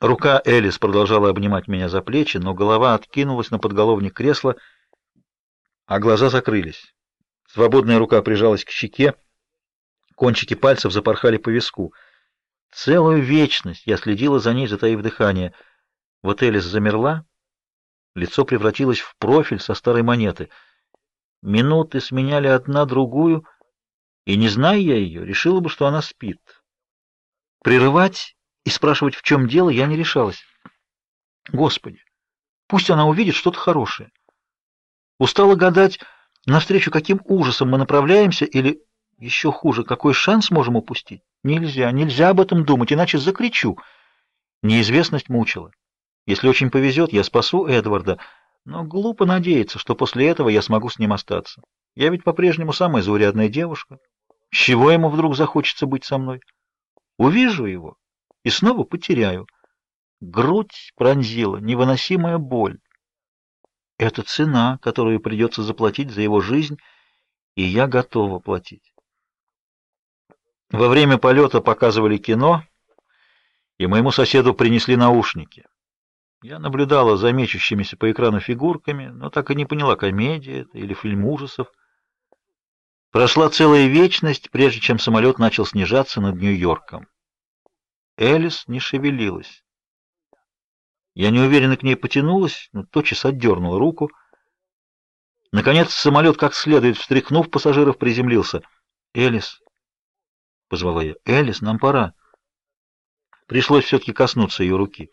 Рука Элис продолжала обнимать меня за плечи, но голова откинулась на подголовник кресла, а глаза закрылись. Свободная рука прижалась к щеке, кончики пальцев запорхали по виску. Целую вечность я следила за ней, затаив дыхание. Вот Элис замерла, лицо превратилось в профиль со старой монеты. Минуты сменяли одна другую, и, не зная я ее, решила бы, что она спит. Прерывать и спрашивать, в чем дело, я не решалась. Господи, пусть она увидит что-то хорошее. Устала гадать, навстречу каким ужасом мы направляемся, или, еще хуже, какой шанс можем упустить. Нельзя, нельзя об этом думать, иначе закричу. Неизвестность мучила. Если очень повезет, я спасу Эдварда, но глупо надеяться, что после этого я смогу с ним остаться. Я ведь по-прежнему самая заурядная девушка. С чего ему вдруг захочется быть со мной? Увижу его и снова потеряю. Грудь пронзила невыносимая боль. Это цена, которую придется заплатить за его жизнь, и я готова платить. Во время полета показывали кино, и моему соседу принесли наушники. Я наблюдала за мечущимися по экрану фигурками, но так и не поняла, комедия это или фильм ужасов. Прошла целая вечность, прежде чем самолет начал снижаться над Нью-Йорком. Элис не шевелилась. Я неуверенно к ней потянулась, но тотчас отдернула руку. Наконец самолет, как следует встряхнув пассажиров, приземлился. «Элис!» — позвала я. «Элис, нам пора!» Пришлось все-таки коснуться ее руки.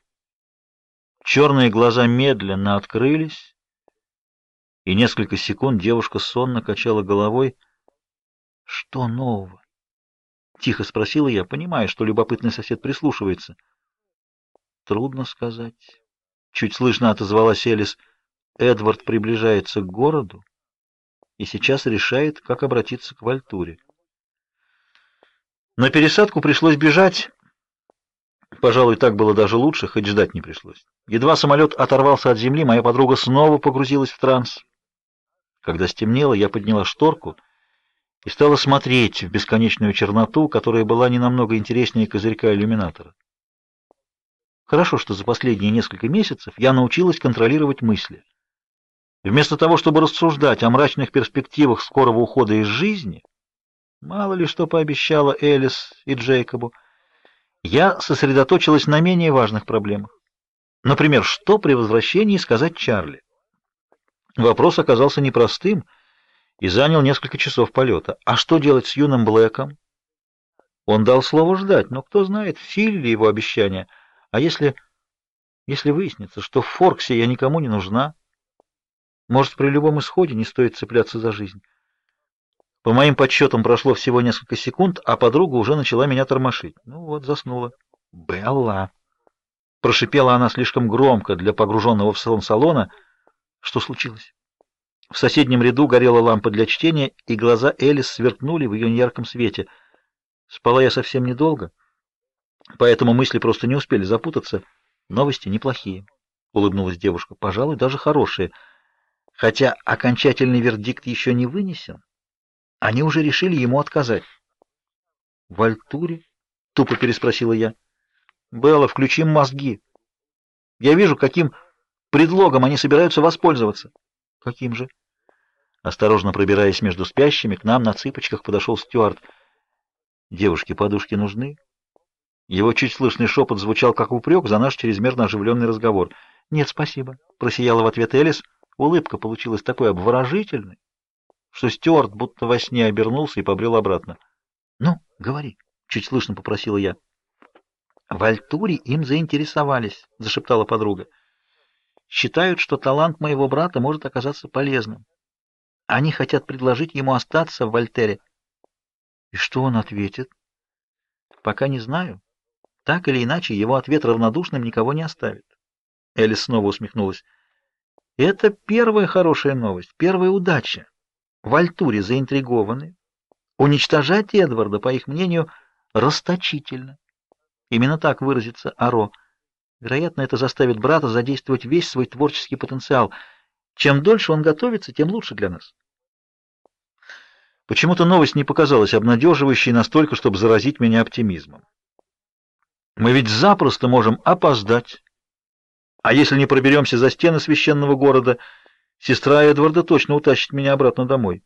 Черные глаза медленно открылись, и несколько секунд девушка сонно качала головой. «Что нового?» Тихо спросила я, понимая, что любопытный сосед прислушивается. Трудно сказать. Чуть слышно отозвалась Элис. Эдвард приближается к городу и сейчас решает, как обратиться к Вальтуре. На пересадку пришлось бежать. Пожалуй, так было даже лучше, хоть ждать не пришлось. Едва самолет оторвался от земли, моя подруга снова погрузилась в транс. Когда стемнело, я подняла шторку — и стала смотреть в бесконечную черноту, которая была не намного интереснее козырька иллюминатора. Хорошо, что за последние несколько месяцев я научилась контролировать мысли. Вместо того, чтобы рассуждать о мрачных перспективах скорого ухода из жизни, мало ли что пообещала Элис и Джейкобу, я сосредоточилась на менее важных проблемах. Например, что при возвращении сказать Чарли? Вопрос оказался непростым — и занял несколько часов полета. А что делать с юным Блэком? Он дал слово ждать, но кто знает, в ли его обещания. А если... если выяснится, что в Форксе я никому не нужна? Может, при любом исходе не стоит цепляться за жизнь? По моим подсчетам прошло всего несколько секунд, а подруга уже начала меня тормошить. Ну вот, заснула. «Белла!» Прошипела она слишком громко для погруженного в сон салона. Что случилось? В соседнем ряду горела лампа для чтения, и глаза Элис сверкнули в ее неярком свете. Спала я совсем недолго, поэтому мысли просто не успели запутаться. Новости неплохие, — улыбнулась девушка, — пожалуй, даже хорошие. Хотя окончательный вердикт еще не вынесен, они уже решили ему отказать. — В Альтуре? — тупо переспросила я. — Белла, включи мозги. Я вижу, каким предлогом они собираются воспользоваться. — Каким же? — Осторожно пробираясь между спящими, к нам на цыпочках подошел Стюарт. «Девушке подушки нужны?» Его чуть слышный шепот звучал как упрек за наш чрезмерно оживленный разговор. «Нет, спасибо», — просияла в ответ Элис. Улыбка получилась такой обворожительной, что Стюарт будто во сне обернулся и побрел обратно. «Ну, говори», — чуть слышно попросила я. «В Альтуре им заинтересовались», — зашептала подруга. «Считают, что талант моего брата может оказаться полезным. Они хотят предложить ему остаться в Вольтере. И что он ответит? Пока не знаю. Так или иначе, его ответ равнодушным никого не оставит. Элис снова усмехнулась. Это первая хорошая новость, первая удача. В заинтригованы. Уничтожать Эдварда, по их мнению, расточительно. Именно так выразится Аро. Вероятно, это заставит брата задействовать весь свой творческий потенциал — чем дольше он готовится, тем лучше для нас. Почему-то новость не показалась обнадеживающей настолько, чтобы заразить меня оптимизмом. Мы ведь запросто можем опоздать. А если не проберемся за стены священного города, сестра Эдварда точно утащит меня обратно домой.